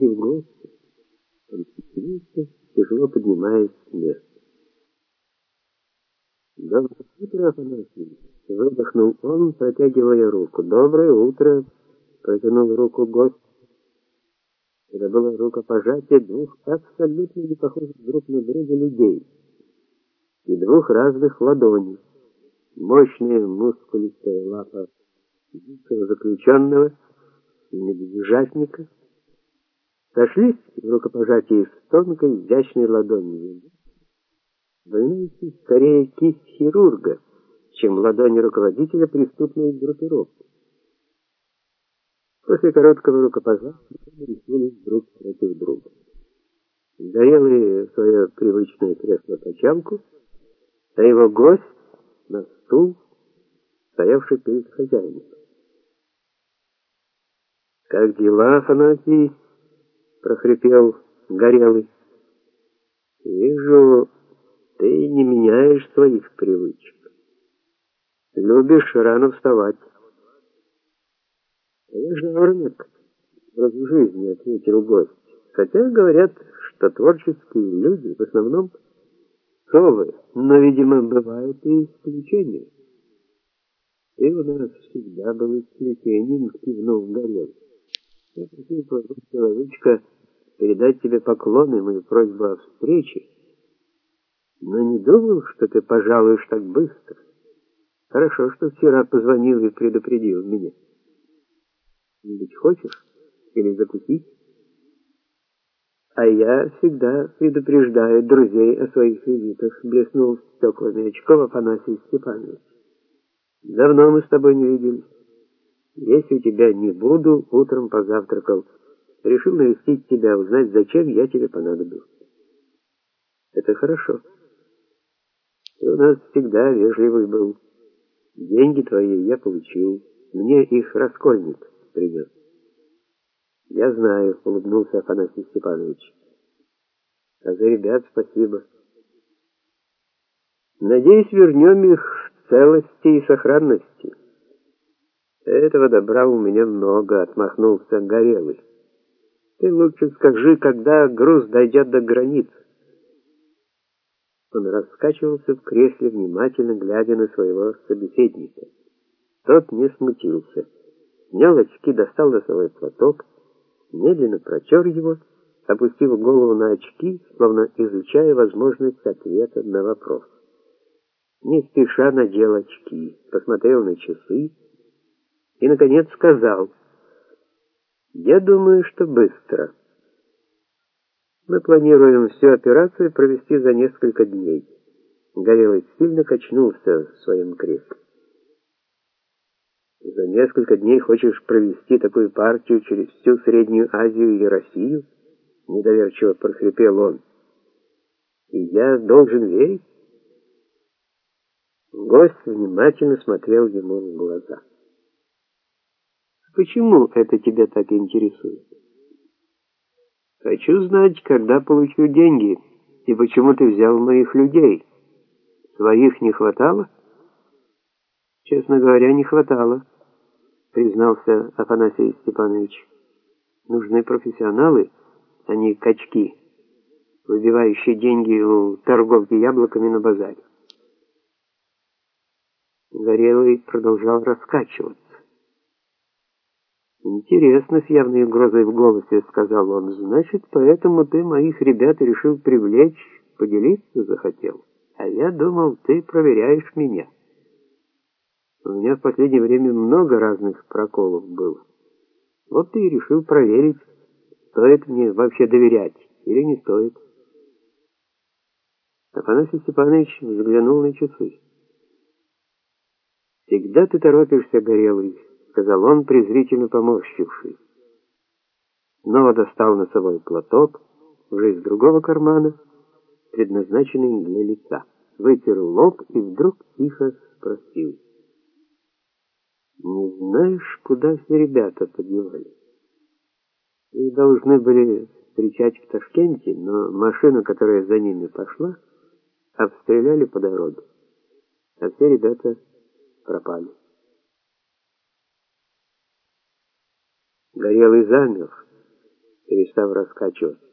пригласили в гости. Он смеется, тяжело поднимаясь с места. «Доброе утро, Афанасий!» — выдохнул он, протягивая руку. «Доброе утро!» — протянул руку гость. Это было рукопожатие двух абсолютно не похожих друг на друга людей и двух разных ладоней. Мощная мускулистая лапа дикого заключенного и медвежатника сошлись в рукопожатии с тонкой изящной ладонью. Войнующий скорее кисть хирурга, чем ладони руководителя преступной группировки. После короткого рукопожатия мы решили друг против друга. Горелый в свое привычное кресло-качалку, а его гость на стул, стоявший перед хозяином. «Как дела, Афанасий?» — прохрипел Горелый. «Вижу, ты не меняешь своих привычек. Любишь рано вставать». «Я жаворонок в жизни», — ответил гость. «Хотя говорят, что творческие люди в основном совы, но, видимо, бывают и исключения». «Ты у нас всегда был исключением», — кивнул Горелый. Я просил твоего человечка передать тебе поклоны мою просьбу о встрече, но не думал, что ты пожалуешь так быстро. Хорошо, что вчера позвонил и предупредил меня. Ведь хочешь? Или закусить? А я всегда предупреждаю друзей о своих визитах, блеснул стеклами очков Афанасий Степанович. Давно мы с тобой не виделись. Если тебя не буду, утром позавтракал. Решил навестить тебя, узнать, зачем я тебе понадобился. Это хорошо. Ты у нас всегда вежливый был. Деньги твои я получил. Мне их раскольник принес. Я знаю, улыбнулся Афанасий Степанович. А за ребят спасибо. Надеюсь, вернем их в целости и сохранности. Этого добра у меня много, отмахнулся Горелый. Ты лучше скажи, когда груз дойдет до границ. Он раскачивался в кресле, внимательно глядя на своего собеседника. Тот не смутился. Снял очки, достал носовой платок, медленно протер его, опустив голову на очки, словно изучая возможность ответа на вопрос. Не спеша надел очки, посмотрел на часы, и, наконец, сказал, «Я думаю, что быстро. Мы планируем всю операцию провести за несколько дней». Горелый сильно качнулся в своем кресле. «За несколько дней хочешь провести такую партию через всю Среднюю Азию и Россию?» Недоверчиво прохрипел он. «И я должен верить?» Гость внимательно смотрел ему в глаза. Почему это тебя так интересует? Хочу знать, когда получу деньги, и почему ты взял моих людей. Своих не хватало? Честно говоря, не хватало, признался Афанасий Степанович. Нужны профессионалы, а не качки, выбивающие деньги у торговки яблоками на базаре. Горелый продолжал раскачиваться. «Интересно», — с явной угрозой в голосе сказал он, «значит, поэтому ты моих ребят решил привлечь, поделиться захотел. А я думал, ты проверяешь меня. У меня в последнее время много разных проколов было. Вот ты и решил проверить, стоит мне вообще доверять или не стоит». Афанасий Степанович взглянул на часы. «Всегда ты торопишься, Горелый» сказал он, презрительно поморщившись. Снова достал носовой платок, уже из другого кармана, предназначенный для лица. Вытер лоб и вдруг тихо спросил. «Не знаешь, куда все ребята подевались? Их должны были встречать в Ташкенте, но машина, которая за ними пошла, обстреляли по дороге, а все ребята пропали». Горелый замер, перестав раскачиваться.